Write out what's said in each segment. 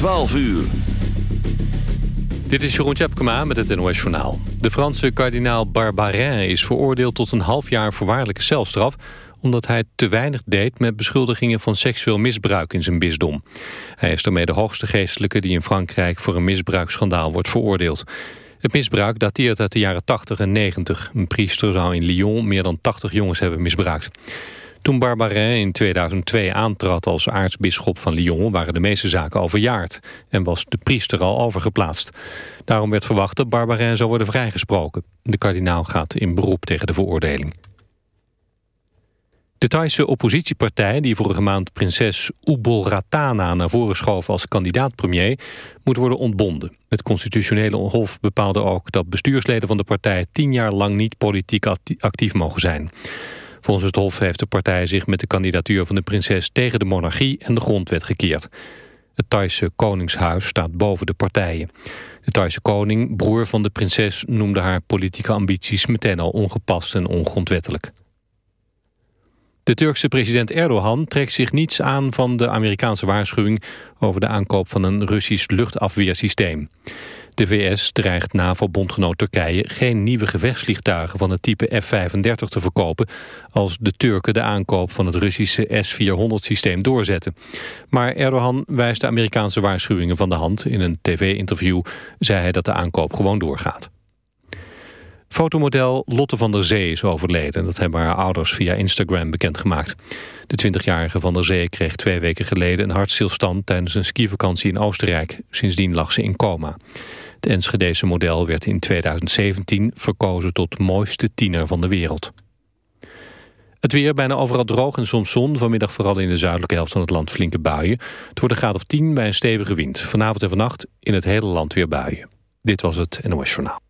12 uur. Dit is Jeroen Tjepkema met het NOS Journaal. De Franse kardinaal Barbarin is veroordeeld tot een half jaar voorwaardelijke celstraf... omdat hij te weinig deed met beschuldigingen van seksueel misbruik in zijn bisdom. Hij is daarmee de hoogste geestelijke die in Frankrijk voor een misbruiksschandaal wordt veroordeeld. Het misbruik dateert uit de jaren 80 en 90. Een priester zou in Lyon meer dan 80 jongens hebben misbruikt. Toen Barbarin in 2002 aantrad als aartsbisschop van Lyon... waren de meeste zaken overjaard en was de priester al overgeplaatst. Daarom werd verwacht dat Barbarin zou worden vrijgesproken. De kardinaal gaat in beroep tegen de veroordeling. De Thaise oppositiepartij, die vorige maand prinses Ratana naar voren schoof als kandidaat-premier, moet worden ontbonden. Het constitutionele hof bepaalde ook dat bestuursleden van de partij tien jaar lang niet politiek actief mogen zijn. Volgens het Hof heeft de partij zich met de kandidatuur van de prinses tegen de monarchie en de grondwet gekeerd. Het Thaise koningshuis staat boven de partijen. De Thaise koning, broer van de prinses, noemde haar politieke ambities meteen al ongepast en ongrondwettelijk. De Turkse president Erdogan trekt zich niets aan van de Amerikaanse waarschuwing over de aankoop van een Russisch luchtafweersysteem. De VS dreigt NAVO-bondgenoot Turkije geen nieuwe gevechtsvliegtuigen van het type F-35 te verkopen als de Turken de aankoop van het Russische S-400-systeem doorzetten. Maar Erdogan wijst de Amerikaanse waarschuwingen van de hand. In een tv-interview zei hij dat de aankoop gewoon doorgaat. Fotomodel Lotte van der Zee is overleden. Dat hebben haar ouders via Instagram bekendgemaakt. De 20-jarige van der Zee kreeg twee weken geleden een hartstilstand tijdens een skivakantie in Oostenrijk. Sindsdien lag ze in coma. De Enschedese model werd in 2017 verkozen tot mooiste tiener van de wereld. Het weer bijna overal droog en soms zon. Vanmiddag vooral in de zuidelijke helft van het land flinke buien. Het wordt een graad of 10 bij een stevige wind. Vanavond en vannacht in het hele land weer buien. Dit was het NOS Journaal.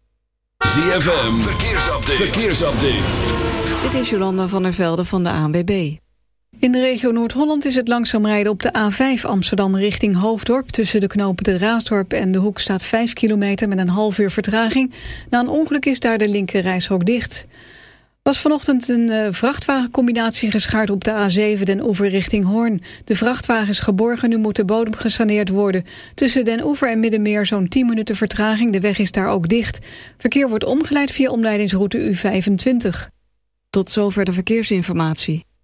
ZFM, verkeersupdate. verkeersupdate. Dit is Jolanda van der Velde van de ANWB. In de regio Noord-Holland is het langzaam rijden op de A5 Amsterdam richting Hoofddorp. Tussen de knopen de Raasdorp en de Hoek staat 5 kilometer met een half uur vertraging. Na een ongeluk is daar de linker reishok dicht. Was vanochtend een uh, vrachtwagencombinatie geschaard op de A7 Den Oever richting Hoorn. De vrachtwagen is geborgen, nu moet de bodem gesaneerd worden. Tussen Den Oever en Middenmeer zo'n 10 minuten vertraging. De weg is daar ook dicht. Verkeer wordt omgeleid via omleidingsroute U25. Tot zover de verkeersinformatie.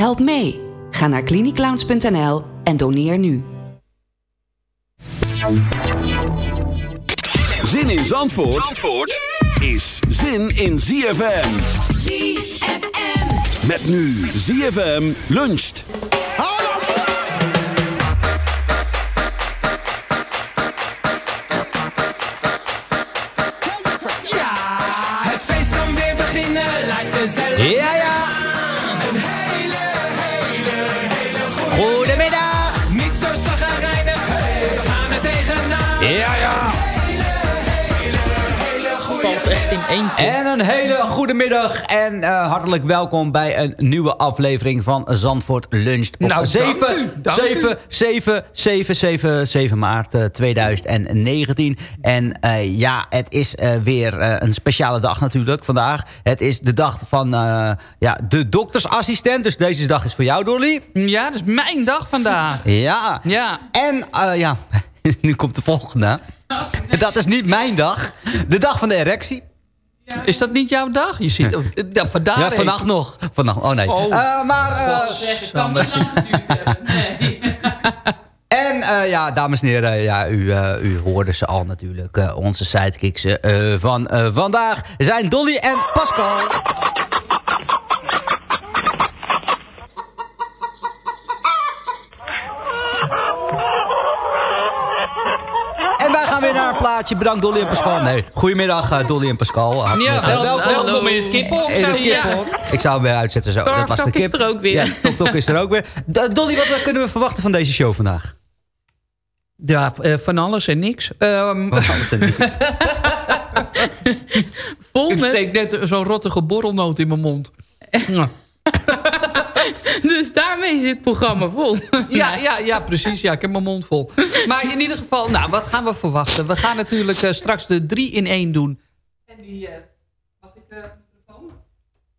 Help mee. Ga naar cliniclounge.nl en doneer nu. Zin in Zandvoort, Zandvoort is zin in ZFM. ZFM. Met nu ZFM luncht. En een hele goede middag en eh, hartelijk welkom bij een nieuwe aflevering van Zandvoort Luncht. Op Nou, 7, dank u, dank 7, 7, 7, 7, 7 maart eh, 2019. En eh, ja, het is eh, weer eh, een speciale dag natuurlijk vandaag. Het is de dag van eh, ja, de doktersassistent. Dus deze dag is voor jou, Dolly. Ja, dat is mijn dag vandaag. Ja. Ja. En eh, ja, nu komt de volgende. Dat is niet mijn dag. De dag van de erectie. Is dat niet jouw dag? Je ziet, ja, vandaar Ja, even. vannacht nog. Vannacht, oh nee. Oh. Eh, maar, eh, en eh, ja, dames en heren, ja, u, eh, u hoorde ze al natuurlijk. eh, onze sidekicks eh, van eh, vandaag zijn Dolly en Pascal. En wij gaan weer naar een plaatje. Bedankt Dolly en Pascal. Nee, goedemiddag eh, Dolly en Pascal. Hartelijk, Ja, wel- welkom in het kippenhok, In zei het je. kippenhok. Ik zou hem weer uitzetten zo. dat was de kip. is er ook weer. Ja, Tok Tok is er ook weer. Dolly, wat kunnen we verwachten van deze show vandaag? Ja, eh, van alles en niks. Ehm, Wat anders en niet. Vol ik met... steek net zo'n rottige borrelnoot in mijn mond. Ja. Dus daarmee zit het programma vol. Ja, ja, ja, precies. Ja, ik heb mijn mond vol. Maar in ieder geval, nou, wat gaan we verwachten? We gaan natuurlijk eh, straks de 3 in 1 doen. En die, eh, mag ik, eh,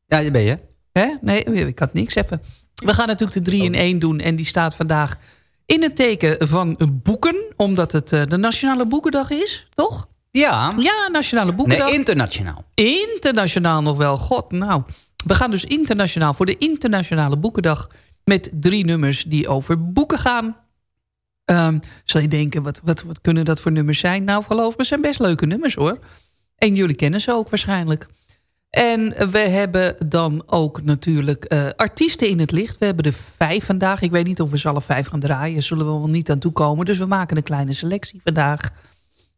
Ja, daar ben je. Hè? Nee, ik had niks even. We gaan natuurlijk de 3 in 1 doen. En die staat vandaag in het teken van boeken. Omdat het eh, de Nationale Boekendag is, toch? Ja. Ja, Nationale Boekendag. Nee, internationaal. Internationaal nog wel. God, nou. We gaan dus internationaal voor de Internationale Boekendag... met drie nummers die over boeken gaan. Ehm zal je denken, wat, wat, wat kunnen dat voor nummers zijn? Nou, geloof me, zijn best leuke nummers, hoor. En jullie kennen ze ook waarschijnlijk. En we hebben dan ook natuurlijk eh, artiesten in het licht. We hebben er vijf vandaag. Ik weet niet of we ze alle vijf gaan draaien. Zullen we wel niet aan toekomen. Dus we maken een kleine selectie vandaag.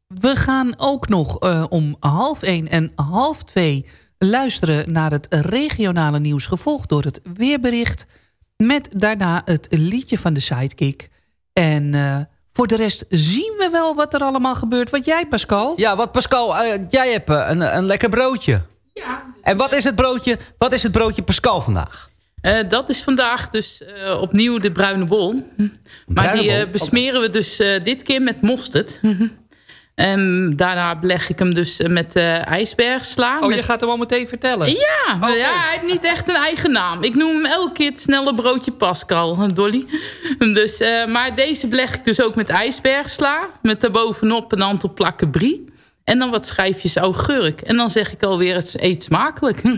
We gaan ook nog eh, om half één en half twee luisteren naar het regionale nieuws... gevolgd door het weerbericht. Met daarna het liedje van de sidekick. En eh, voor de rest zien we wel wat er allemaal gebeurt. Wat jij, Pascal? Ja, wat Pascal, eh, jij hebt eh, een, een lekker broodje. Ja. En wat is het broodje, wat is het broodje Pascal vandaag? Eh, dat is vandaag dus eh, opnieuw de bruine bol. Maar Bruine die besmeren we dus eh, dit keer met mosterd. En daarna beleg ik hem dus eh, met eh ijsbergsla. Oh, met- je gaat hem al meteen vertellen? Ja, maar ja, hij heeft niet echt een eigen naam. Ik noem hem elke keer het snelle broodje Pascal, Dolly. Dus, eh, maar deze beleg ik dus ook met ijsbergsla. Met daarbovenop een aantal plakken brie. En dan wat schijfjes augurk. En dan zeg ik alweer, het eet smakelijk.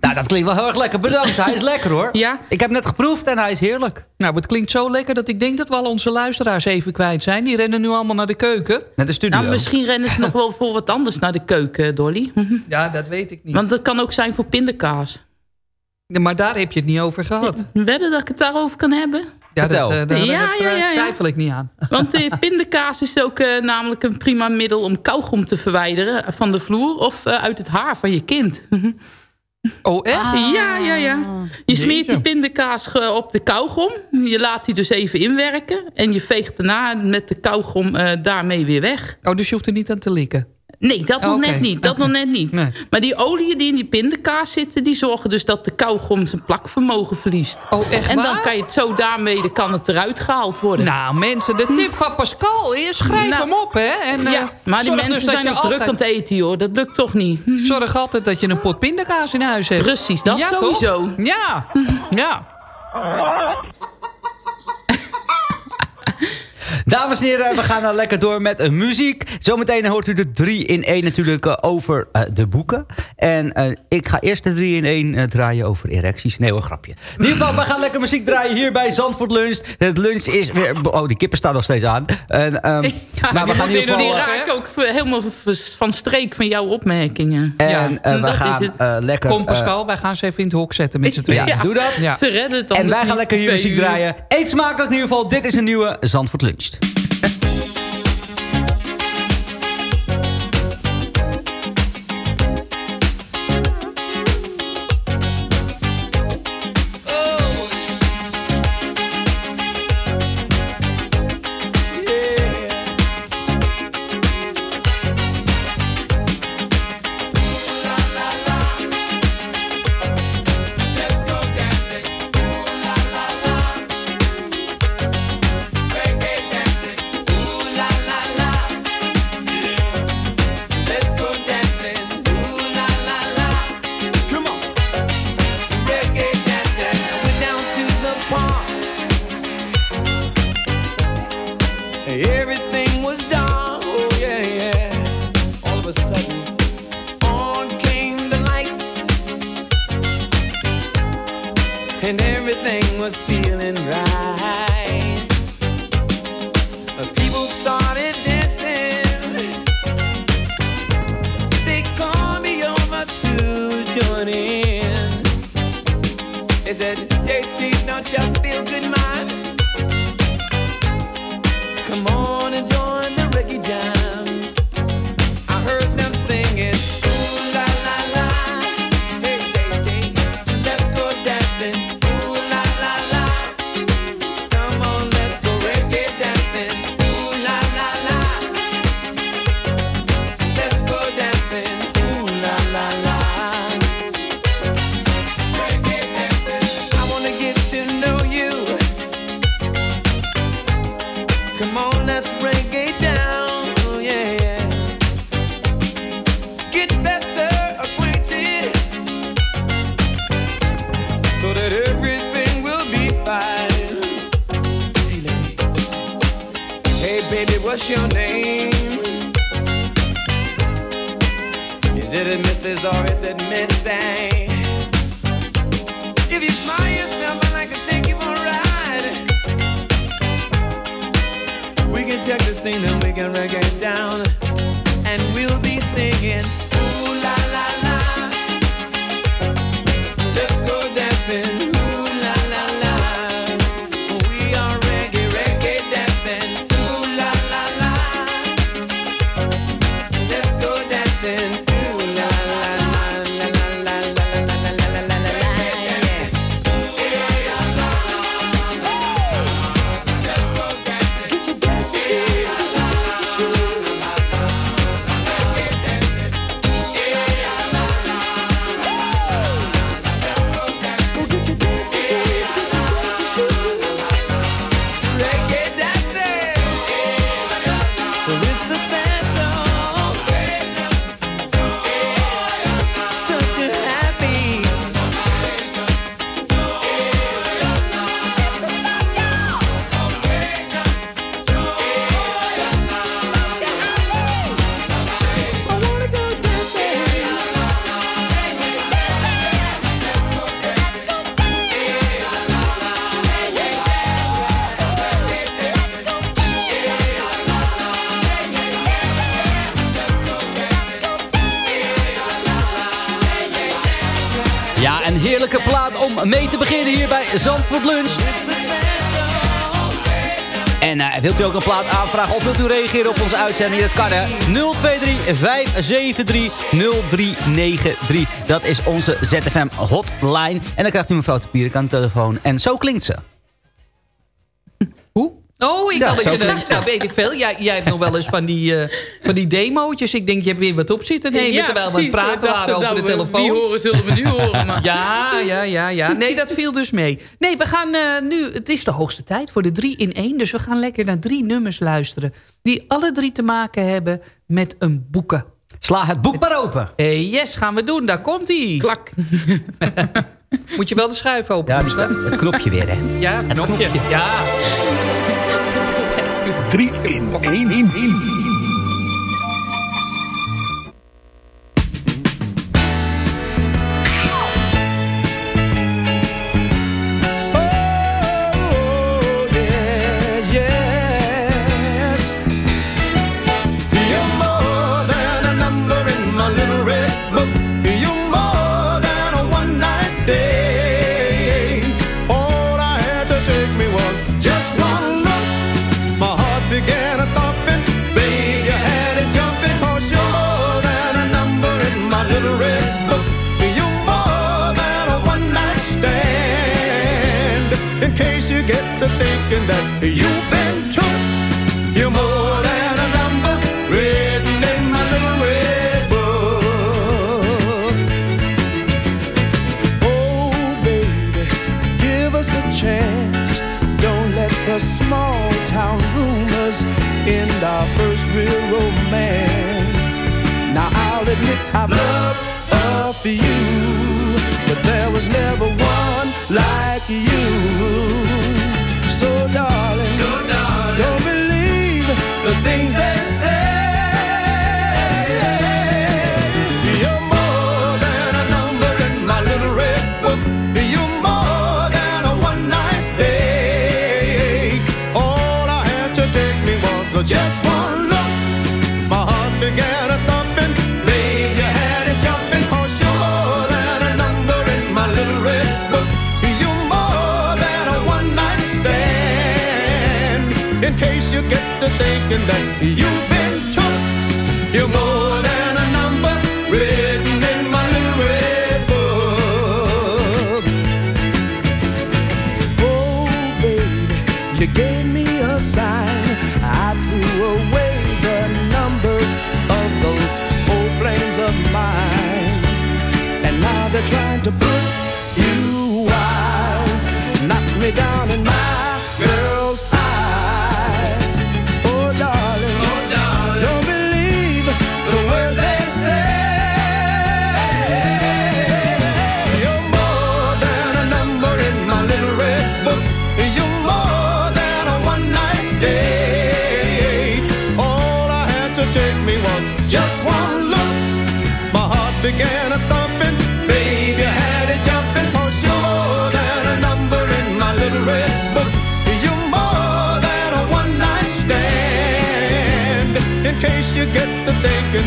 Nou, dat klinkt wel heel erg lekker. Bedankt, hij is lekker hoor. Ja. Ik heb net geproefd en hij is heerlijk. Nou, het klinkt zo lekker dat ik denk dat we al onze luisteraars even kwijt zijn. Die rennen nu allemaal naar de keuken. Naar de studio. Nou, misschien rennen ze nog wel voor wat anders naar de keuken, Dolly. Ja, dat weet ik niet. Want dat kan ook zijn voor pindakaas. Maar daar heb je het niet over gehad. Wedden dat ik het daarover kan hebben? Ja, dat, eh, daar, Ja, daar ja, ja, ja. twijfel ik niet aan. Want de pindakaas is ook eh, namelijk een prima middel om kauwgom te verwijderen van de vloer of eh, uit het haar van je kind. Oh, echt? Ja, ja, ja. Je smeert Jeetje. die pindakaas ge- op de kauwgom. Je laat die dus even inwerken. En je veegt daarna met de kauwgom eh, daarmee weer weg. Oh, dus je hoeft er niet aan te likken? Nee, dat nog Oké, net niet. Dat nog net niet. Nee. Maar die oliën die in die pindakaas zitten... die zorgen dus dat de kauwgom zijn plakvermogen verliest. Oh, echt En dan kan je het zo daarmee kan het eruit gehaald worden. Nou, mensen, de tip van Pascal is schrijf Nou, hem op, hè? En, eh, ja, maar die mensen dus zijn nog druk aan het eten, joh. Dat lukt toch niet. Zorg altijd dat je een pot pindakaas in huis hebt. Precies, dat ja, sowieso. Toch? Ja, ja. Dames en heren, we gaan dan lekker door met uh, muziek. Zometeen hoort u de 3 in 1 natuurlijk uh, over uh, de boeken. En ik ga eerst de 3 in 1 draaien over erecties. Nee hoor, grapje. In ieder geval, we gaan lekker muziek draaien hier bij Zandvoort Lunch. Het lunch is weer... Oh, die kippen staan nog steeds aan. En, um, ja, maar we gaan in ieder geval... Die raken ook helemaal van streek van jouw opmerkingen. En ja, we gaan lekker... Kom Pascal, wij gaan ze even in het hok zetten met z'n tweeën. Ja, doe dat. Ze redden het En wij gaan lekker hier muziek draaien. Eet smakelijk in ieder geval. Dit is een nieuwe Zandvoort Lunch. and everything was feeling right. People started dancing. They called me over to join in. They said, JT, don't you feel good, man? Come on and join the reggae jam. Wilt u ook een plaat aanvragen of wilt u reageren op onze uitzending? Dat kan hè. 023-573-0393. Dat is onze ZFM hotline. En dan krijgt u mevrouw Pierik aan de telefoon. En zo klinkt ze. Oh, ik ja, had het gedacht. Nou, weet ik veel. Jij, jij hebt nog wel eens van die, uh, van die demootjes. Ik denk, je hebt weer wat op zitten nemen. Ja, terwijl we praten waren over de telefoon. Die horen zullen we nu horen. Maar. Ja, ja, ja, ja. Nee, dat viel dus mee. Nee, we gaan uh, nu... Het is de hoogste tijd voor de drie in één. Dus we gaan lekker naar drie nummers luisteren. Die alle drie te maken hebben met een boeken. Sla het boek maar open. Uh, yes, gaan we doen. Daar komt hij. Klak. Moet je wel de schuif open. Ja, het knopje weer, hè? Ja, het, knopje. knopje. Ja. 3 in 1 in 1. to thinking that you've been took, you'll know.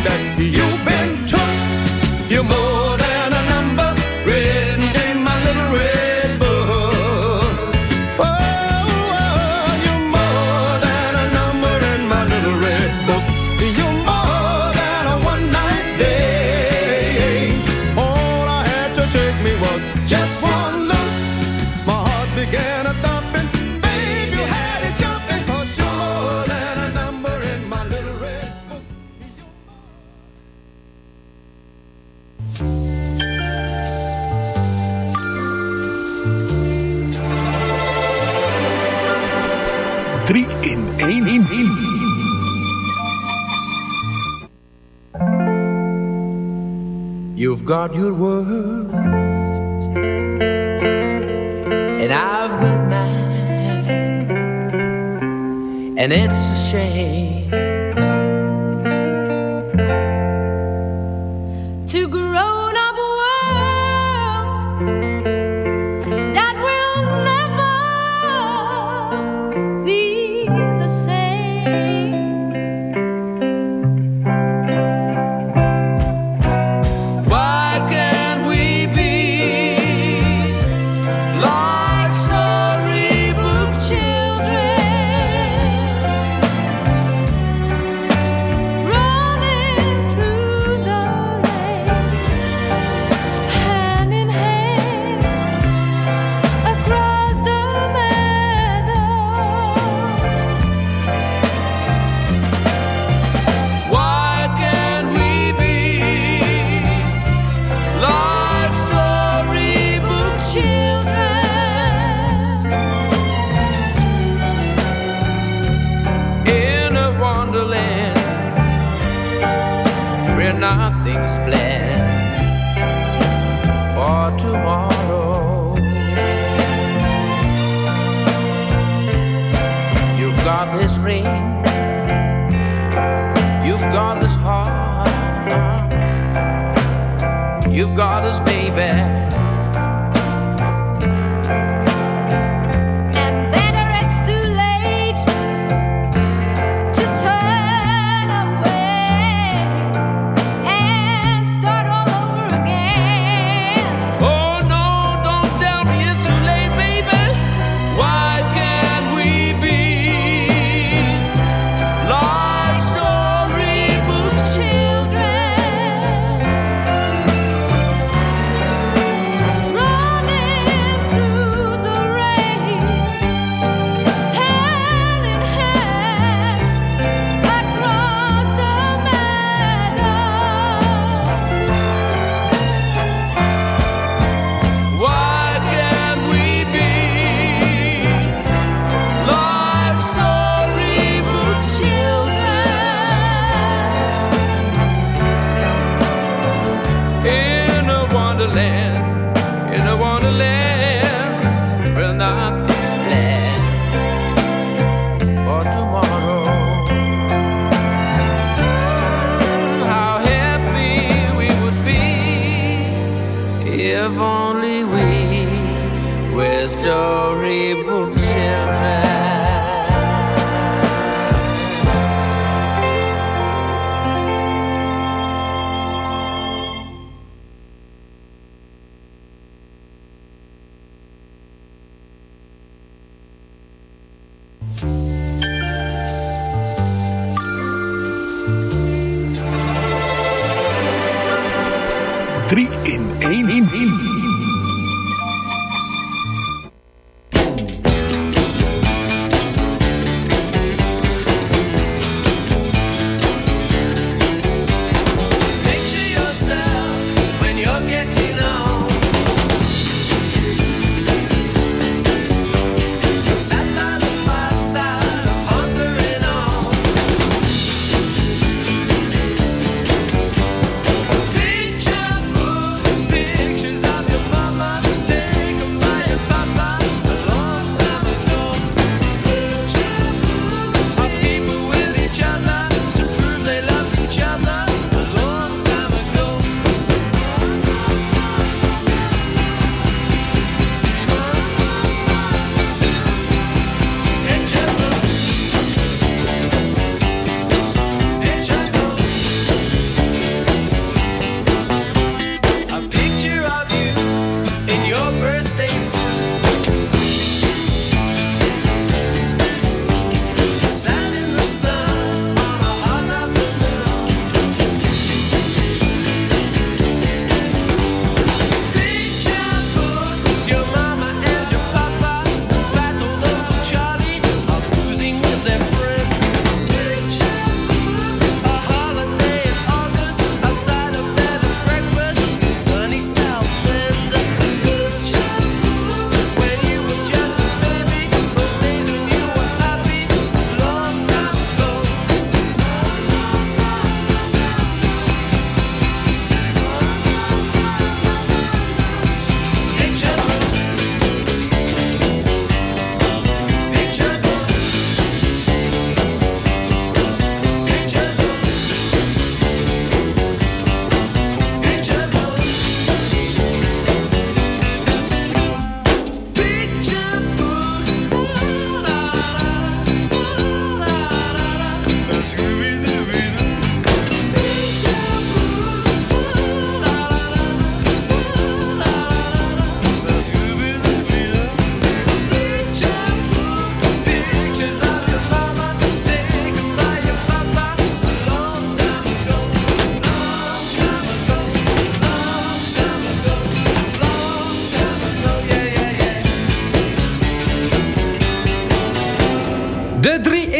that you've been got your words, and I've got mine, and it's a shame.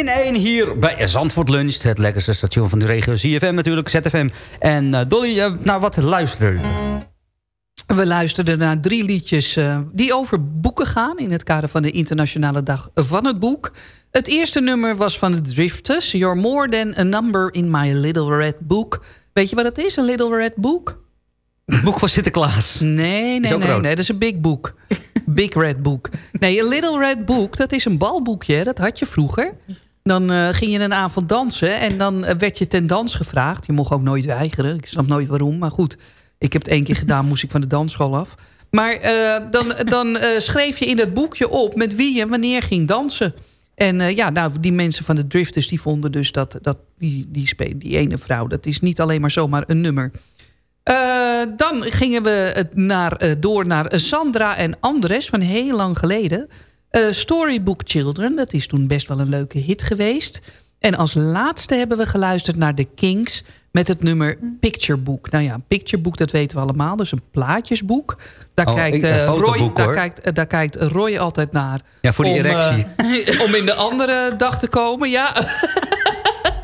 In 1 hier bij Zandvoort Lunch. Het lekkerste station van de regio. ZFM natuurlijk, ZFM. En eh, Dolly, naar wat luisteren? We luisterden naar drie liedjes eh, die over boeken gaan... in het kader van de Internationale Dag van het Boek. Het eerste nummer was van de Drifters. You're more than a number in my little red book. Weet je wat het is, een little red book? Boek van Sinterklaas. Nee, nee, nee, rood. nee, dat is een big book. big red book. Nee, een little red book, dat is een balboekje. Dat had je vroeger. Dan eh, ging je een avond dansen en dan eh, werd je ten dans gevraagd. Je mocht ook nooit weigeren. Ik snap nooit waarom, maar goed. Ik heb het één keer gedaan, moest ik van de dansschool af. Maar eh, dan, dan schreef je in dat boekje op met wie je wanneer ging dansen. En ja, nou, die mensen van de Drifters die vonden dus dat, dat die, die, die ene vrouw... dat is niet alleen maar zomaar een nummer. Dan gingen we het door naar Sandra en Andres van heel lang geleden. Eh, Storybook Children, dat is toen best wel een leuke hit geweest. En als laatste hebben we geluisterd naar The Kings met het nummer Picture Book. Nou ja, Picture Book, dat weten we allemaal. Dat is een plaatjesboek. Daar, Oh, kijkt, een eh, Roy, daar, kijkt, eh, daar kijkt Roy altijd naar. Ja, voor die om, erectie. om in de andere dag te komen, ja.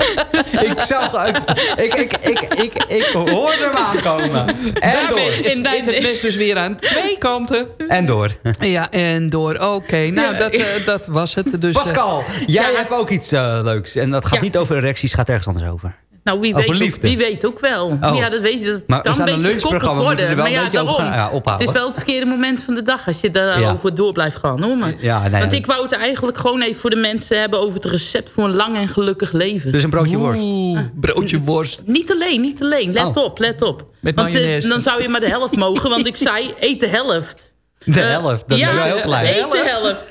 ik zag uit. Ik, ik, ik, ik, ik hoorde hem aankomen. En door. snijdt het mes dus weer aan twee kanten. En door. Ja, en door. Oké, nou, dat, eh, dat was het. Dus, eh, Pascal, jij ja. hebt ook iets eh, leuks. En dat gaat Ja. niet over erecties, gaat ergens anders over. Nou, wie Over weet, ook, liefde. wie weet ook wel. Oh. Ja, dat weet je. Dat Maar kan een beetje gekoppeld worden. wel Maar ja, daarom. gaan- ja, het is wel het verkeerde moment van de dag als je daarover door blijft gaan. Hoor. Maar, Ja, nee, want ik wou het eigenlijk gewoon even voor de mensen hebben... over het recept voor een lang en gelukkig leven. Dus een broodje worst. Oeh, broodje worst. Niet alleen, niet alleen. Let Oh. op, let op. Met want eh, mayonaise. dan zou je maar de helft mogen. Want ik zei, eet de helft. De Eh, helft, dat ja, is wel heel klein. eet de helft.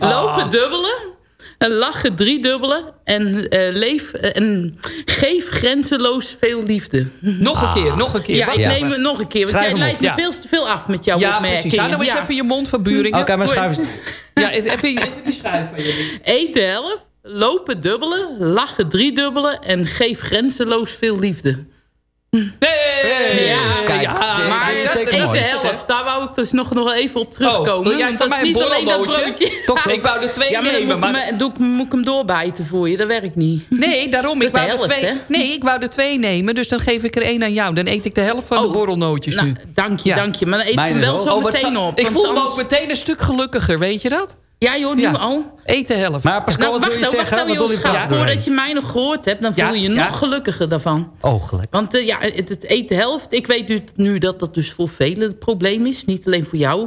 Lopen dubbelen. En lachen driedubbelen. En, eh, leef, eh, en geef grenzeloos veel liefde. Nog een keer, nog een keer. Ja, ik neem het nog een keer. Want jij leidt op. me Ja. veel te veel af met jouw Ja, opmerkingen. precies. Hou nou eens Ja. even je mondverburing. Oké, maar schuif eens. Ja, even, even die schuif van jullie. Eet de helft. Lopen dubbelen. Lachen driedubbelen. En geef grenzeloos veel liefde. Hey! Ja, Kijk, ja, dit- Maar dit is zeker de mooi. helft, daar wou ik dus nog, nog even op Oh, terugkomen. van dat is niet alleen dat broodje. Toch, ik wou er twee ja, maar dan nemen. moet, ik Maar... doe ik, moet ik hem doorbijten voor je. Dat werkt niet. Nee, daarom. Ik Dat wou de er twee, hè? nee, ik wou er twee nemen. Dus dan geef ik er één aan jou. Dan eet ik de helft van de Oh, borrelnootjes Nou, nu. dank je, Ja. dank je. Maar dan eet ik hem wel zo Oh, meteen op. Ik voel me ook meteen een stuk gelukkiger, weet je dat? Ja joh, nu Ja. al. De helft. Maar Pascal, Nou, wat wacht wil je nou, wacht zeggen? nou, joh. Voordat je mij nog gehoord hebt, dan voel Ja, je je nog ja. gelukkiger daarvan. Oh, gelijk. Want eh, ja, het, de helft. Ik weet nu, nu dat dat dus voor velen het probleem is. Niet alleen voor jou.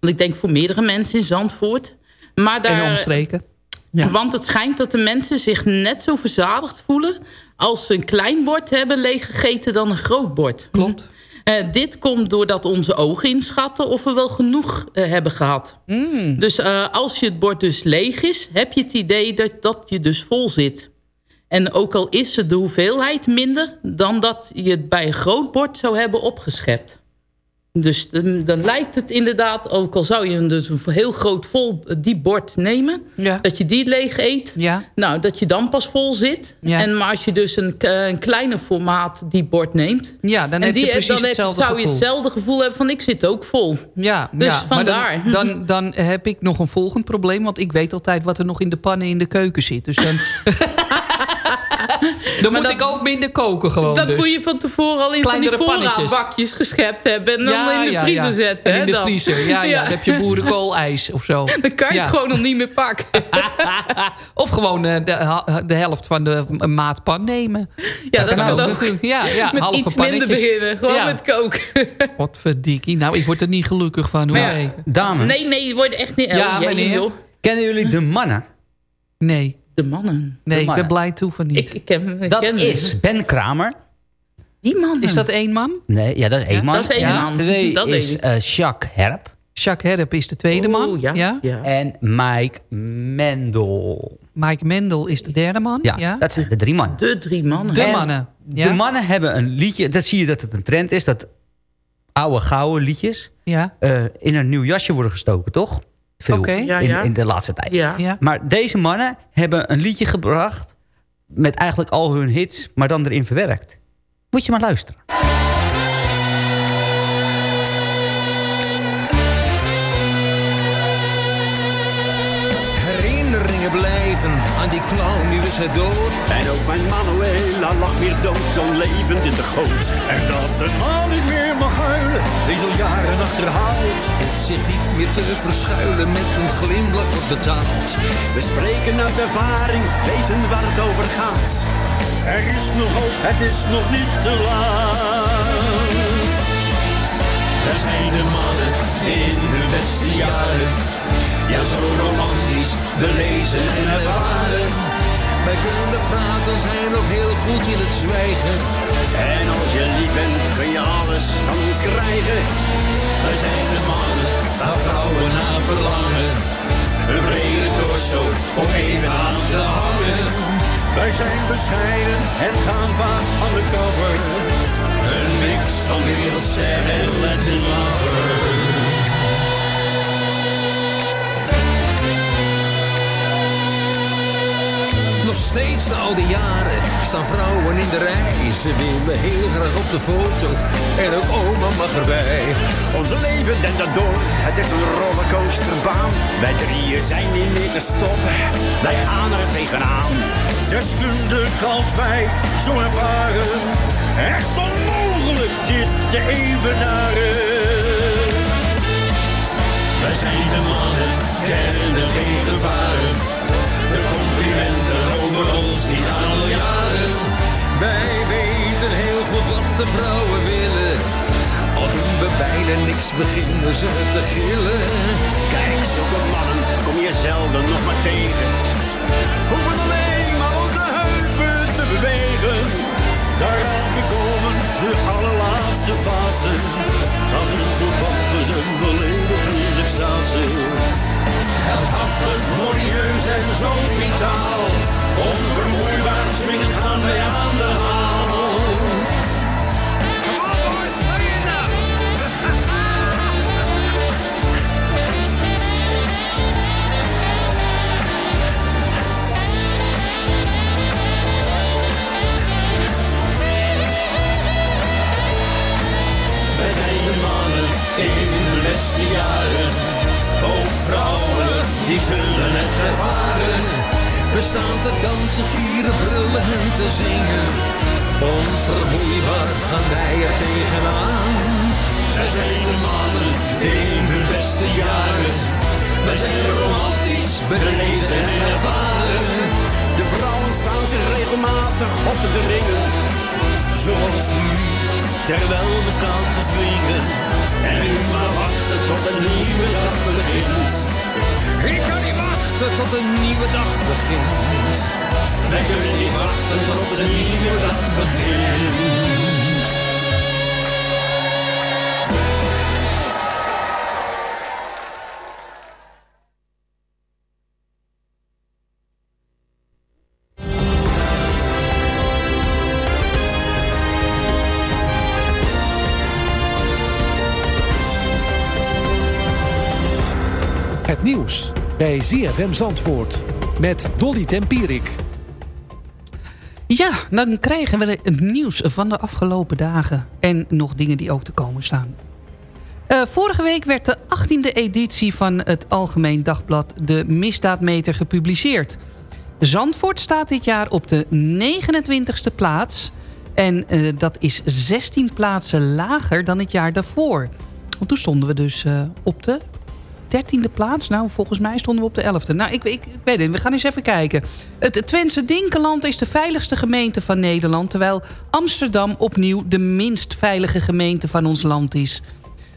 Want ik denk voor meerdere mensen in Zandvoort. Maar daar, En omstreken. Ja. Want het schijnt dat de mensen zich net zo verzadigd voelen... als ze een klein bord hebben leeggegeten dan een groot bord. Klopt. Eh, dit komt doordat onze ogen inschatten of we wel genoeg eh, hebben gehad. Mm. Dus eh, als je het bord dus leeg is, heb je het idee dat, dat je dus vol zit. En ook al is het de hoeveelheid minder... dan dat je het bij een groot bord zou hebben opgeschept. Dus dan, dan lijkt het inderdaad, ook al zou je een, dus een heel groot vol eh, diep bord nemen... Ja. dat je die leeg eet, Ja. nou, dat je dan pas vol zit. Ja. En, maar als je dus een, een kleiner formaat diep bord neemt... Ja, dan heb je die, precies dan heb- hetzelfde zou je hetzelfde gevoel hebben van ik zit ook vol. Ja, Dus vandaar. dan, dan, dan heb ik nog een volgend probleem. Want ik weet altijd wat er nog in de pannen in de keuken zit. Dus dan, dan moet dat- ik ook minder koken gewoon. dat dus. moet je van tevoren al in Kleinere van die pannetjes. voorraadbakjes geschept hebben. En dan in de vriezer zetten. En hè, in de dan. vriezer, ja, ja. Dan heb je boerenkoolijs of zo. Dan kan je Ja. het gewoon nog niet meer pakken. Of gewoon eh, de, de helft van de m- maatpan nemen. Ja, dat kan kan ook natuurlijk. Ja, ja, met halve iets minder beginnen. Gewoon Ja. met koken. Wat verdikkie. Nou, ik word er niet gelukkig van. Hoor. Nee. Dames, Nee, nee, je wordt echt niet... Ja, oh, meneer. kennen jullie de mannen? nee. De mannen. Nee, ik ben blij toe van niet. Ik, ik, ken, ik Dat ken is Ben Kramer. Die mannen. Is dat één man? Nee, ja, dat is één Ja, man. dat is één En man. Twee Dat is eh, Jacques Herp. Jacques Herp is de tweede man. Ja. ja. En Mike Mendel. Mike Mendel is de derde man. Ja, Ja. dat zijn de drie mannen. De drie mannen. De En mannen. Ja. De mannen hebben een liedje. Dat zie je dat het een trend is. Dat oude gouden liedjes Ja. eh, in een nieuw jasje worden gestoken, toch? Veel. Ja, in, ja. in de laatste tijd. Ja. Ja. Maar deze mannen hebben een liedje gebracht... met eigenlijk al hun hits, maar dan erin verwerkt. Moet je maar luisteren. Aan die clown, nu is hij dood. En ook mijn Manuela lag weer dood, zo levend in de goot. En dat een man niet meer mag huilen, is al jaren achterhaald. Hoeft zich niet meer te verschuilen met een glimlach op de taalt. We spreken uit ervaring, weten waar het over gaat. Er is nog hoop, het is nog niet te laat. Daar zijn de mannen in hun beste jaren. Ja, zo romantisch, belezen en ervaren. Wij kunnen praten, zijn ook heel goed in het zwijgen. En als je lief bent, kun je alles van ons krijgen. Wij zijn de mannen waar vrouwen naar verlangen. Een brede torso om even aan te hangen. Wij zijn bescheiden en gaan vaak aan de cover. Een mix van wereldster en Latin. Steeds na al die jaren staan vrouwen in de rij. Ze willen heel graag op de foto en ook oma mag erbij. Onze leven dent dat door, het is een rollercoasterbaan. Wij drieën zijn niet meer te stoppen, wij gaan er tegenaan. Deskundig als wij, zo ervaren, echt onmogelijk dit te evenaren. Wij zijn de mannen, kennen geen gevaren. Over ons al jaren. Wij de vrouwen willen. Al doen we bijna niks, beginnen ze te gillen. Kijk, zulke mannen kom je zelden nog maar tegen. Hoeven alleen maar onze heupen te bewegen. Daaraan gekomen, de allerlaatste fase. Als een voetbal is een volledige extase. Heldhaftig, modieus en zo vitaal. Onvermoeibaar swingend gaan wij aan de haal. De mannen in de beste. Vrouwen, die zullen het ervaren. We staan te dansen, gieren, brullen en te zingen. Onvermoeibaar gaan wij er tegenaan. Wij zijn de mannen in hun beste jaren. Wij zijn romantisch, berezen en ervaren. De vrouwen staan zich regelmatig op te dringen. Zoals nu, terwijl we staan te zwingen. En nu maar wachten tot een nieuwe dag begint. Ik kan niet wachten tot een nieuwe dag begint. Wij kunnen niet wachten tot een nieuwe dag begint. Bij ZFM Zandvoort met Dolly Tempierik. Ja, dan krijgen we het nieuws van de afgelopen dagen. En nog dingen die ook te komen staan. Eh, vorige week werd de 18e editie van het Algemeen Dagblad... de Misdaadmeter gepubliceerd. Zandvoort staat dit jaar op de 29e plaats... en eh, dat is 16 plaatsen lager dan het jaar daarvoor. Want toen stonden we dus eh, op de 13e plaats. Nou, volgens mij stonden we op de 11e. Nou, ik, ik, ik weet het. We gaan eens even kijken. Het Twentse Dinkeland is de veiligste gemeente van Nederland... terwijl Amsterdam opnieuw de minst veilige gemeente van ons land is.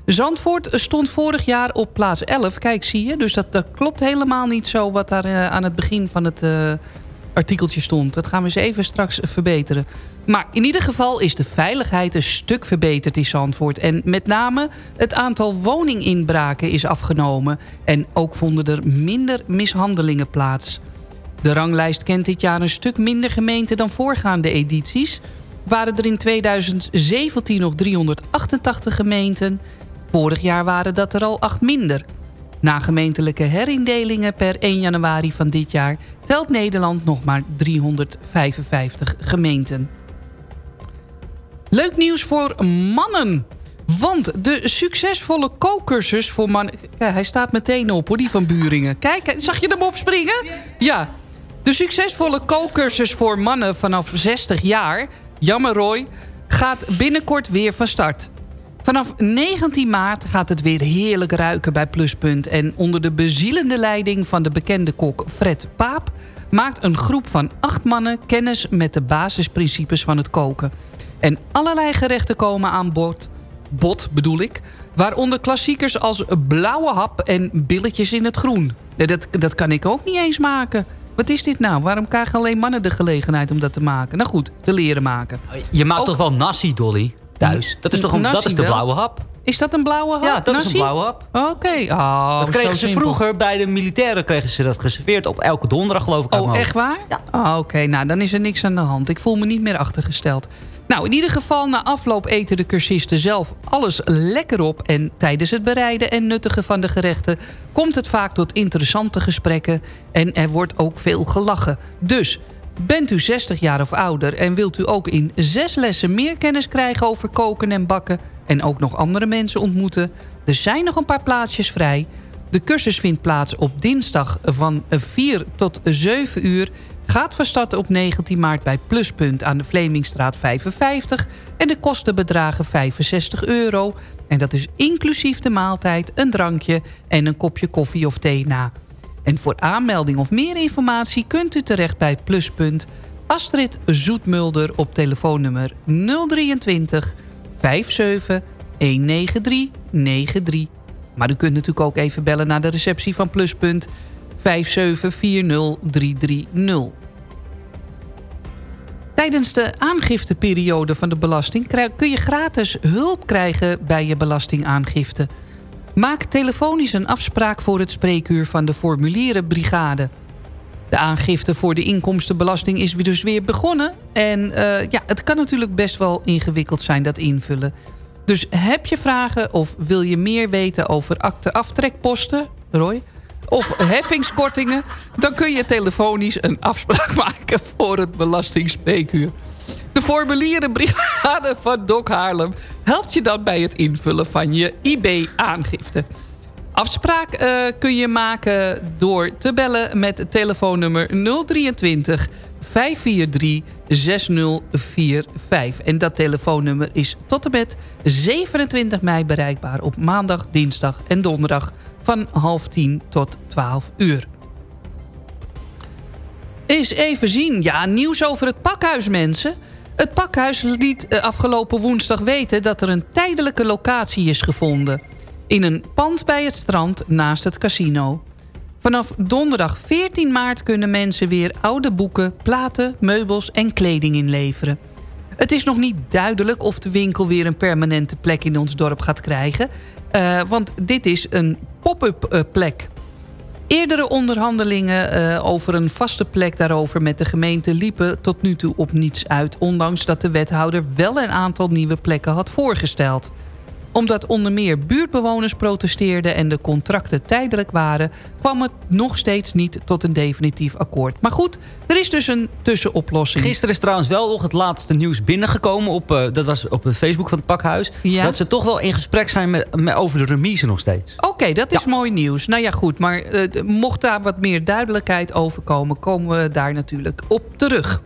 Zandvoort stond vorig jaar op plaats 11. Kijk, zie je. Dus dat, klopt helemaal niet zo wat daar eh, aan het begin van het uh, artikeltje stond. Dat gaan we eens even straks verbeteren. Maar in ieder geval is de veiligheid een stuk verbeterd in Zandvoort. En met name het aantal woninginbraken is afgenomen. En ook vonden er minder mishandelingen plaats. De ranglijst kent dit jaar een stuk minder gemeenten dan voorgaande edities. Waren er in 2017 nog 388 gemeenten. Vorig jaar waren dat er al acht minder. Na gemeentelijke herindelingen per 1 januari van dit jaar... telt Nederland nog maar 355 gemeenten. Leuk nieuws voor mannen. Want de succesvolle kookcursus voor mannen... Hij staat meteen op hoor, die van Buringen. Kijk, zag je hem opspringen? Ja. De succesvolle kookcursus voor mannen vanaf 60 jaar... Jammer Roy, gaat binnenkort weer van start. Vanaf 19 maart gaat het weer heerlijk ruiken bij Pluspunt. En onder de bezielende leiding van de bekende kok Fred Paap... maakt een groep van acht mannen kennis met de basisprincipes van het koken. En allerlei gerechten komen aan bod, bod bedoel ik... waaronder klassiekers als blauwe hap en billetjes in het groen. Dat, dat kan ik ook niet eens maken. Wat is dit nou? Waarom krijgen alleen mannen de gelegenheid om dat te maken? Nou goed, te leren maken. Je maakt toch wel nasi, Dolly, thuis? Dat is toch een, dat is de blauwe hap? Is dat een blauwe hap? Ja, dat is een blauwe hap. Oké. Oh, dat kregen ze simpel. vroeger bij de militairen kregen ze dat geserveerd op elke donderdag geloof ik. Oh, echt waar? Ja. Oh, Oké, nou dan is er niks aan de hand. Ik voel me niet meer achtergesteld. Nou, in ieder geval, na afloop eten de cursisten zelf alles lekker op. En tijdens het bereiden en nuttigen van de gerechten... komt het vaak tot interessante gesprekken. En er wordt ook veel gelachen. Dus, bent u 60 jaar of ouder... en wilt u ook in zes lessen meer kennis krijgen over koken en bakken... en ook nog andere mensen ontmoeten... er zijn nog een paar plaatsjes vrij... De cursus vindt plaats op dinsdag van 4 tot 7 uur. Gaat van start op 19 maart bij Pluspunt aan de Vlemingstraat 55. En de kosten bedragen 65 euro. En dat is inclusief de maaltijd, een drankje en een kopje koffie of thee na. En voor aanmelding of meer informatie kunt u terecht bij Pluspunt. Astrid Zoetmulder op telefoonnummer 023 57 193 93. Maar u kunt natuurlijk ook even bellen naar de receptie van Pluspunt 5740330. Tijdens de aangifteperiode van de belasting kun je gratis hulp krijgen bij je belastingaangifte. Maak telefonisch een afspraak voor het spreekuur van de formulierenbrigade. De aangifte voor de inkomstenbelasting is dus weer begonnen. En eh, ja, het kan natuurlijk best wel ingewikkeld zijn dat invullen. Dus heb je vragen of wil je meer weten over akte aftrekposten, Roy? Of heffingskortingen? Dan kun je telefonisch een afspraak maken voor het belastingspreekuur. De formulierenbrigade van Dok Haarlem helpt je dan bij het invullen van je IB-aangifte. Afspraak eh, kun je maken door te bellen met telefoonnummer 023 543 6045. En dat telefoonnummer is tot en met 27 mei bereikbaar op maandag, dinsdag en donderdag van half tien tot 12 uur. Eens even zien. Ja, nieuws over het pakhuis, mensen. Het pakhuis liet eh, afgelopen woensdag weten dat er een tijdelijke locatie is gevonden. In een pand bij het strand naast het casino. Vanaf donderdag 14 maart kunnen mensen weer oude boeken, platen, meubels en kleding inleveren. Het is nog niet duidelijk of de winkel weer een permanente plek in ons dorp gaat krijgen. eh, want dit is een pop-up eh, plek. Eerdere onderhandelingen eh, over een vaste plek daarover met de gemeente liepen tot nu toe op niets uit. Ondanks dat de wethouder wel een aantal nieuwe plekken had voorgesteld omdat onder meer buurtbewoners protesteerden en de contracten tijdelijk waren... kwam het nog steeds niet tot een definitief akkoord. Maar goed, er is dus een tussenoplossing. Gisteren is trouwens wel nog het laatste nieuws binnengekomen. Op, eh, dat was op het Facebook van het pakhuis. Ja. Dat ze toch wel in gesprek zijn met, met, over de remise nog steeds. Oké, dat is mooi nieuws. Nou ja, goed, maar eh, mocht daar wat meer duidelijkheid over komen... komen we daar natuurlijk op terug.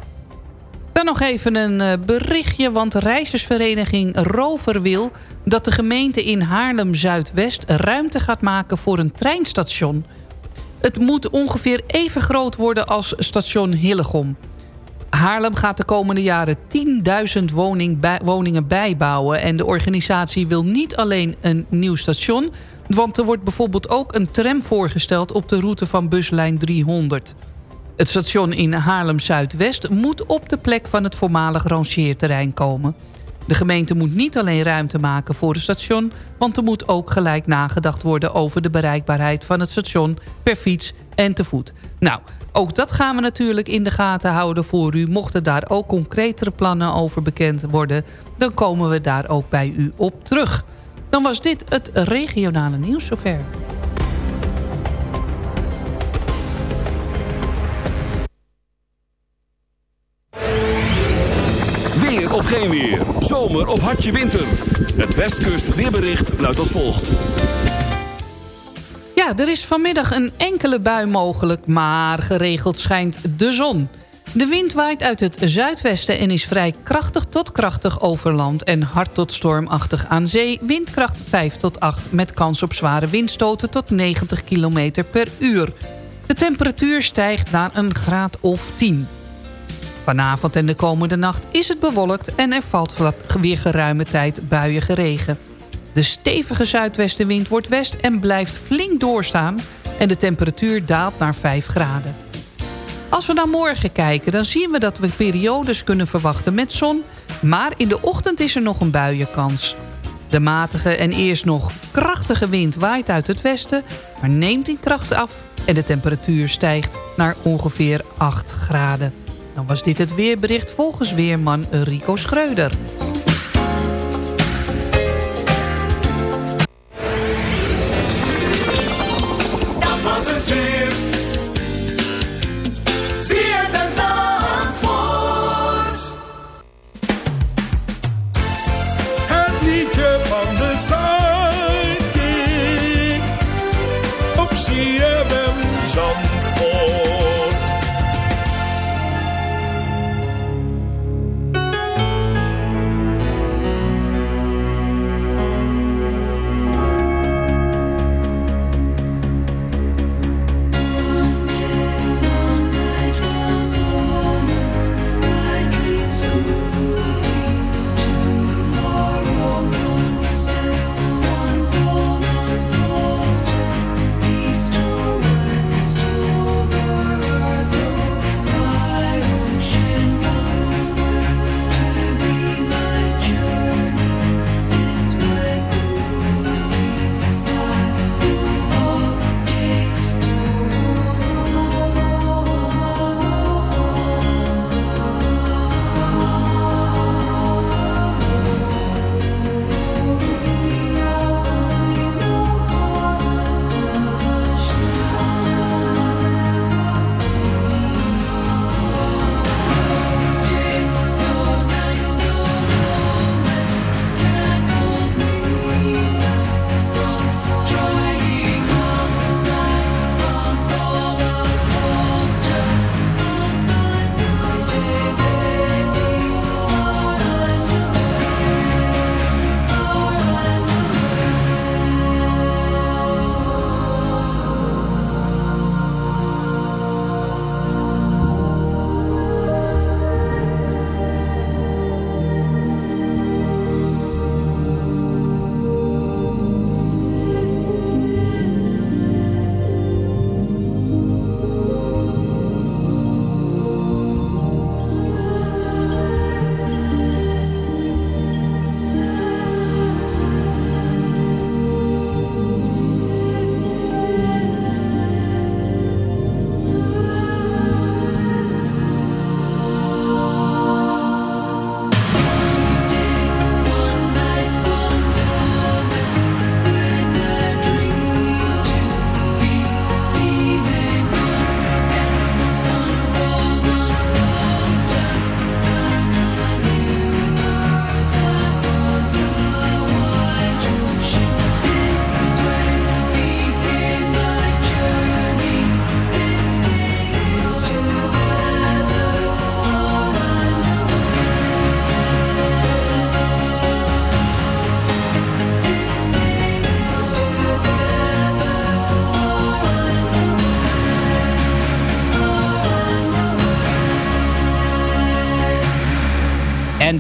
Nog even een eh, berichtje, want reizigersvereniging Rover wil... dat de gemeente in Haarlem-Zuidwest ruimte gaat maken voor een treinstation. Het moet ongeveer even groot worden als station Hillegom. Haarlem gaat de komende jaren 10.000 woning bij- woningen bijbouwen... en de organisatie wil niet alleen een nieuw station... want er wordt bijvoorbeeld ook een tram voorgesteld... op de route van buslijn 300. Het station in Haarlem-Zuidwest moet op de plek van het voormalig rangeerterrein komen. De gemeente moet niet alleen ruimte maken voor het station... want er moet ook gelijk nagedacht worden over de bereikbaarheid van het station... per fiets en te voet. Nou, ook dat gaan we natuurlijk in de gaten houden voor u. Mochten daar ook concretere plannen over bekend worden... dan komen we daar ook bij u op terug. Dan was dit het regionale nieuws zover. Geen weer. Zomer of hartje winter. Het Westkust weerbericht luidt als volgt. Ja, er is vanmiddag een enkele bui mogelijk, maar geregeld schijnt de zon. De wind waait uit het zuidwesten en is vrij krachtig tot krachtig over land... en hard tot stormachtig aan zee, windkracht 5 tot 8... met kans op zware windstoten tot 90 km per uur. De temperatuur stijgt naar een graad of 10. Vanavond en de komende nacht is het bewolkt... en er valt weer geruime tijd buiige regen. De stevige zuidwestenwind wordt west en blijft flink doorstaan... en de temperatuur daalt naar 5 graden. Als we naar morgen kijken, dan zien we dat we periodes kunnen verwachten met zon... maar in de ochtend is er nog een buienkans. De matige en eerst nog krachtige wind waait uit het westen... maar neemt in kracht af en de temperatuur stijgt naar ongeveer 8 graden. Dan was dit het weerbericht volgens weerman Rico Schreuder.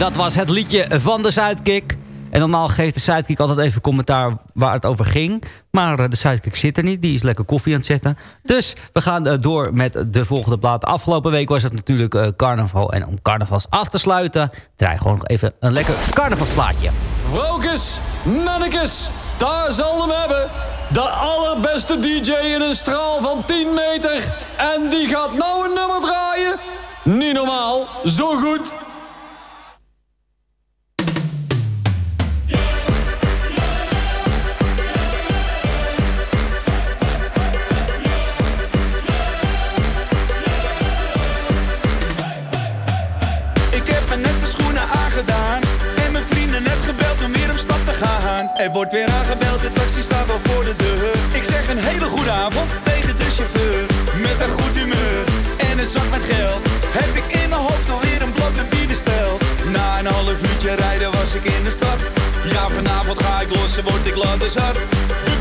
Dat was het liedje van de Sidekick. En normaal geeft de Sidekick altijd even commentaar waar het over ging. Maar eh, de Sidekick zit er niet. Die is lekker koffie aan het zetten. Dus we gaan eh, door met de volgende plaat. Afgelopen week was het natuurlijk eh, carnaval. En om carnavals af te sluiten... draai gewoon nog even een lekker carnavalsplaatje. Vrouwkes, mannekes, daar zal hem hebben. De allerbeste DJ in een straal van 10 meter. En die gaat nou een nummer draaien. Niet normaal, zo goed. Er wordt weer aangebeld, de taxi staat al voor de deur. Ik zeg een hele goede avond tegen de chauffeur. Met een goed humeur en een zak met geld. Heb ik in mijn hoofd alweer een blok bier besteld. Na een half uurtje rijden was ik in de stad. Ja, vanavond ga ik los en word ik zat.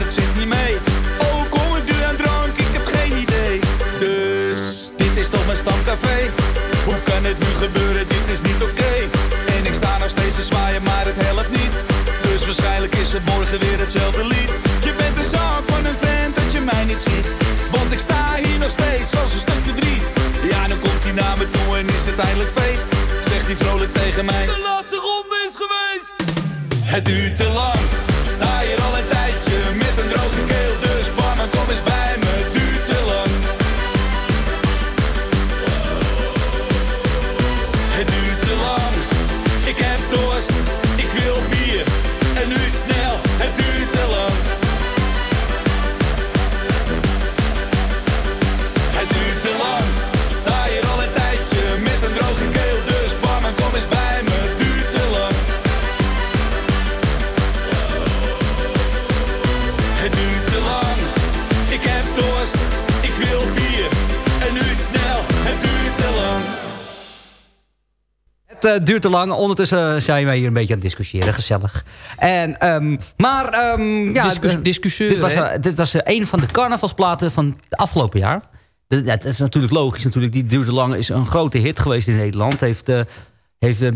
de Het eh, duurt te lang. Ondertussen zijn wij hier een beetje aan het discussiëren. Gezellig. En, ehm, maar... ehm, ja, Discus- Dit was, hè? eh, dit was eh, een van de carnavalsplaten van het afgelopen jaar. Dat is natuurlijk logisch. Natuurlijk. Die duurt te lang. Is een grote hit geweest in Nederland. Heeft, eh, heeft eh,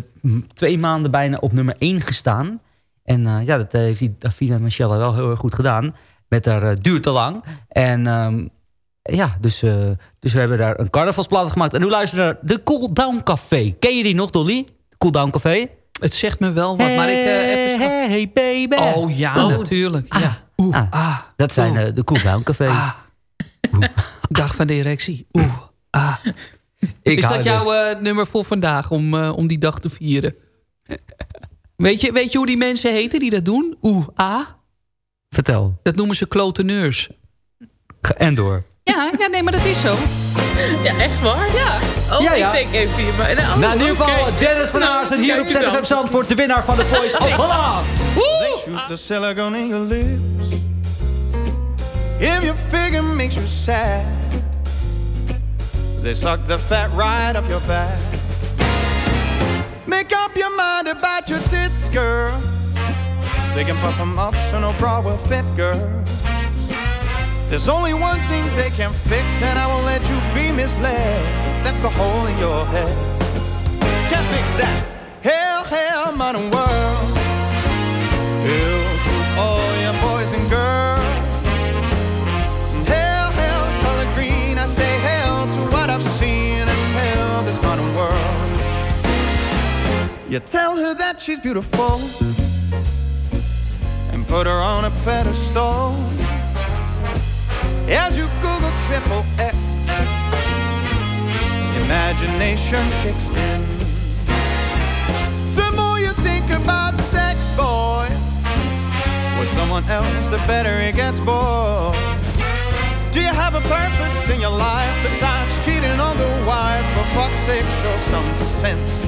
twee maanden bijna op nummer 1 gestaan. En eh, ja, dat eh, heeft die Davina Michelle wel heel erg goed gedaan. Met haar eh, duurt te lang. En ehm, ja, dus, eh, dus we hebben daar een carnavalsplaat gemaakt. En nu luisteren we naar de Cool Down Café. Ken je die nog, Dolly? Cool Down Café? Het zegt me wel wat, maar ik... even scha- Hey baby. Oh ja, natuurlijk. Ja. Oeh, ah. Dat zijn eh, de Cool Down Café. Dag van de erectie. Oeh, ah. Ik is dat jouw eh, nummer voor vandaag om, om die dag te vieren? Weet je, weet je hoe die mensen heten die dat doen? Oeh, ah. Vertel. Dat noemen ze kloteneurs. En door. Ja, ja, nee, maar dat is zo. Ja, echt waar? Ja. Oh, Ja, ja. ik denk even hier. Maar, oh, nou, in ieder geval oké. Dennis van Nou, Aarsen hier op. ZFM Zandvoort. De winnaar van de Voice of Holland. They shoot the silicone in your lips. If your figure makes you sad, they suck the fat right off your back. Make up your mind about your tits, girl. They can puff them up so no bra will fit, girl. There's only one thing they can fix, and I won't let you be misled. That's the hole in your head. Can't fix that. Hell, hell, modern world. Hell to all your boys and girls. Hell, hell, color green. I say hell to what I've seen, and hell, this modern world. You tell her that she's beautiful, and put her on a pedestal. As you Google triple X, imagination kicks in. The more you think about sex, boys, with someone else, the better it gets, boy. Do you have a purpose in your life besides cheating on the wife? For fuck's sake, show some sense.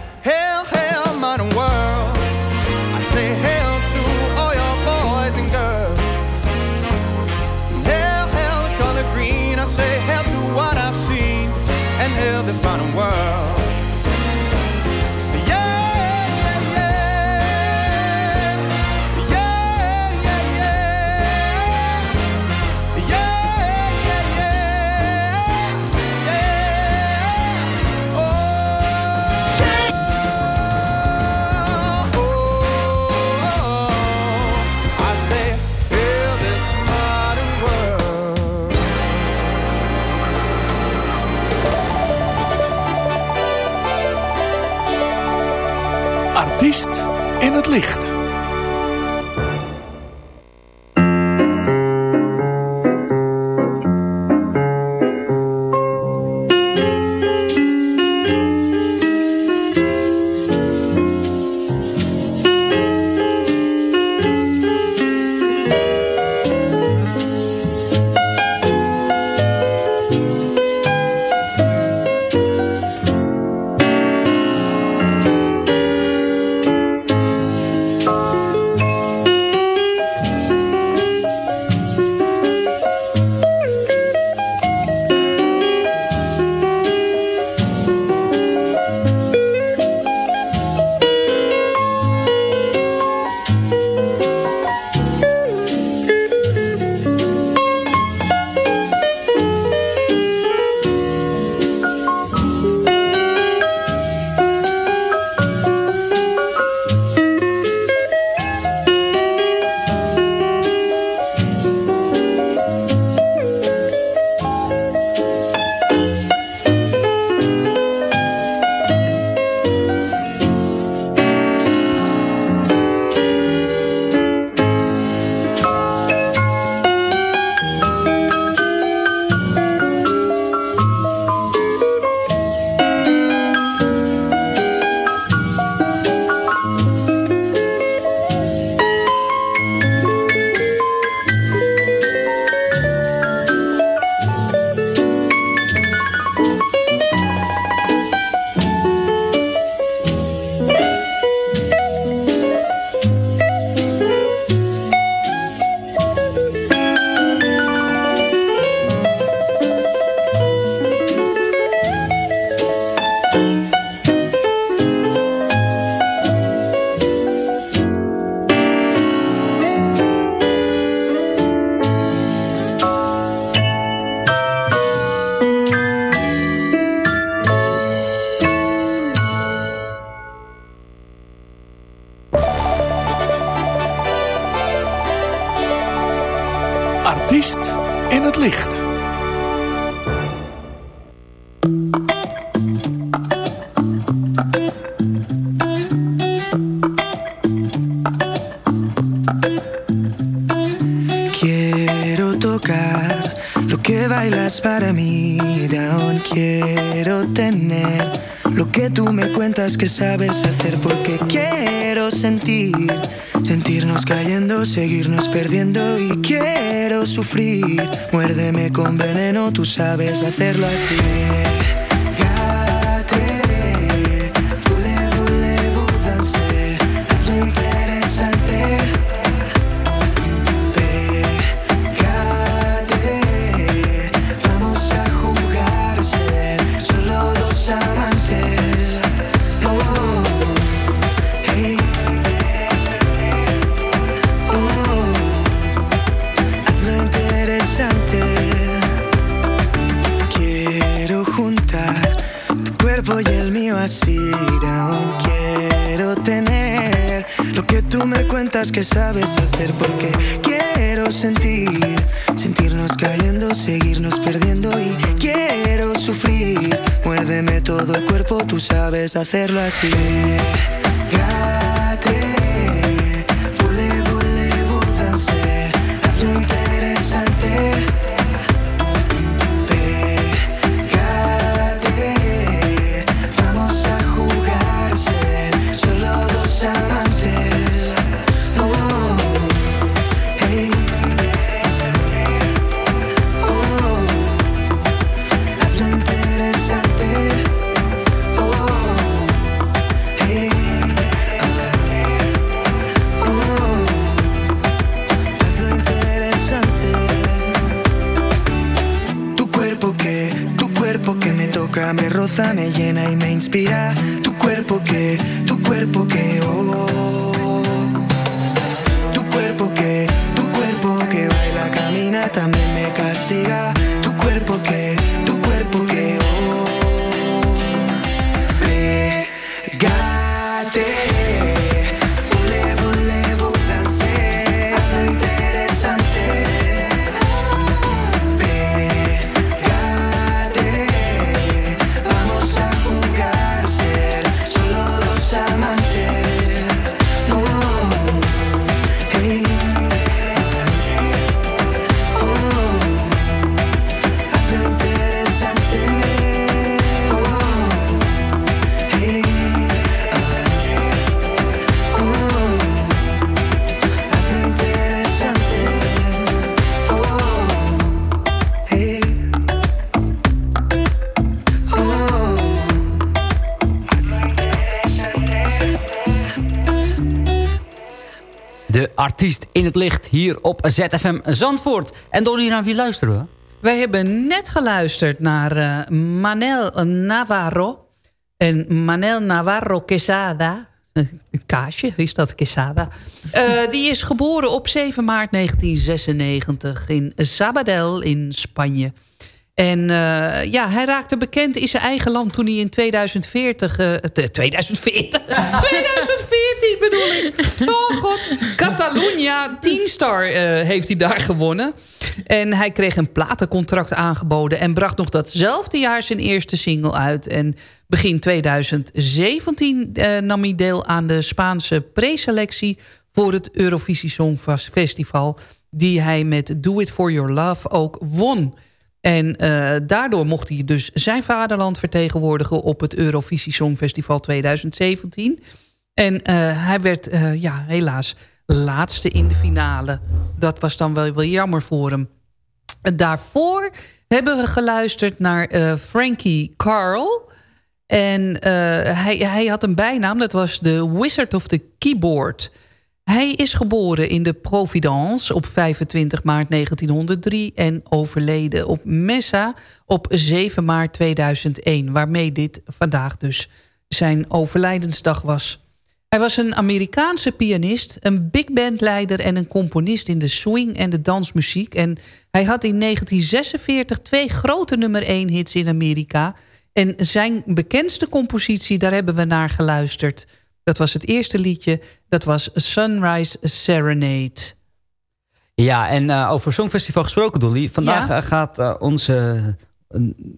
Licht. Tú sabes hacerlo así. Cuentas que sabes hacer porque quiero sentir, sentirnos cayendo, seguirnos perdiendo y quiero sufrir. Muérdeme todo el cuerpo, tú sabes hacerlo así. Artiest in het licht hier op ZFM Zandvoort. En door hier naar wie luisteren we? Wij hebben net geluisterd naar eh, Manel Navarro. En Manel Navarro Quesada. Kaasje, is dat Quesada? Eh, die is geboren op 7 maart 1996 in Sabadell in Spanje. En eh, ja, hij raakte bekend in zijn eigen land toen hij in 2040... eh, te- 2040? 2014 bedoel ik. Oh god. Catalunya 10 Star eh, heeft hij daar gewonnen. En hij kreeg een platencontract aangeboden... en bracht nog datzelfde jaar zijn eerste single uit. En begin 2017 eh, nam hij deel aan de Spaanse preselectie... voor het Eurovisie Songfestival... die hij met Do It For Your Love ook won... En eh, daardoor mocht hij dus zijn vaderland vertegenwoordigen... op het Eurovisie Songfestival 2017. En eh, hij werd eh, ja, helaas laatste in de finale. Dat was dan wel, wel jammer voor hem. Daarvoor hebben we geluisterd naar Frankie Carl... En hij, hij had een bijnaam, dat was de Wizard of the Keyboard. Hij is geboren in de Providence op 25 maart 1903... en overleden op Messa op 7 maart 2001... waarmee dit vandaag dus zijn overlijdensdag was. Hij was een Amerikaanse pianist, een big bandleider... en een componist in de swing en de dansmuziek. En hij had in 1946 twee grote nummer 1 hits in Amerika... En zijn bekendste compositie, daar hebben we naar geluisterd. Dat was het eerste liedje, dat was Sunrise Serenade. Ja, en eh, over Songfestival gesproken, Dolly. Vandaag Ja? eh, gaat eh, onze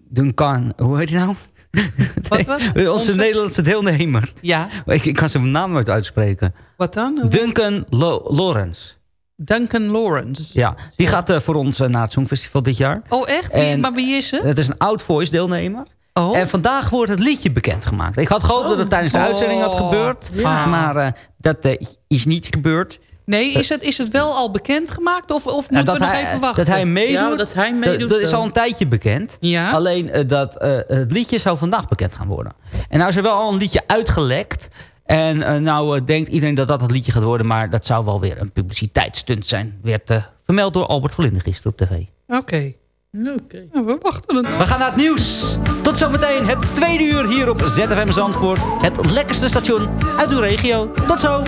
Duncan, hoe heet hij nou? Wat, wat? onze, Onze- Nederlandse deelnemer. Ja. Ik, ik kan zijn naam nooit uitspreken. Wat dan? Duncan Lo- Lawrence. Duncan Lawrence. Ja, die gaat voor ons naar het Songfestival dit jaar. Oh, echt? Wie- En- maar wie is ze? Het is een Oud Voice deelnemer. Oh. En vandaag wordt het liedje bekendgemaakt. Ik had gehoopt dat het tijdens de Oh. uitzending had gebeurd. Ja. Maar eh, dat eh, is niet gebeurd. Nee, is het, is het wel al bekendgemaakt? Of, of Nou, moeten dat, we nog hij, even wachten? dat hij meedoet, Ja, dat hij meedoet, dat is eh. al een tijdje bekend. Ja? Alleen eh, dat eh, het liedje zou vandaag bekend gaan worden. En nou is er wel al een liedje uitgelekt. En eh, nou eh, denkt iedereen dat dat het liedje gaat worden. Maar dat zou wel weer een publiciteitsstunt zijn. Werd eh, vermeld door Albert Verlinde gisteren op tv. Oké. Oké. Nou, we wachten het af. We gaan naar het nieuws. Tot zometeen het tweede uur hier op ZFM Zandvoort. Het lekkerste station uit uw regio. Tot zo.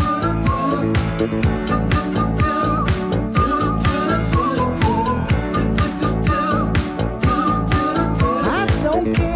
I don't care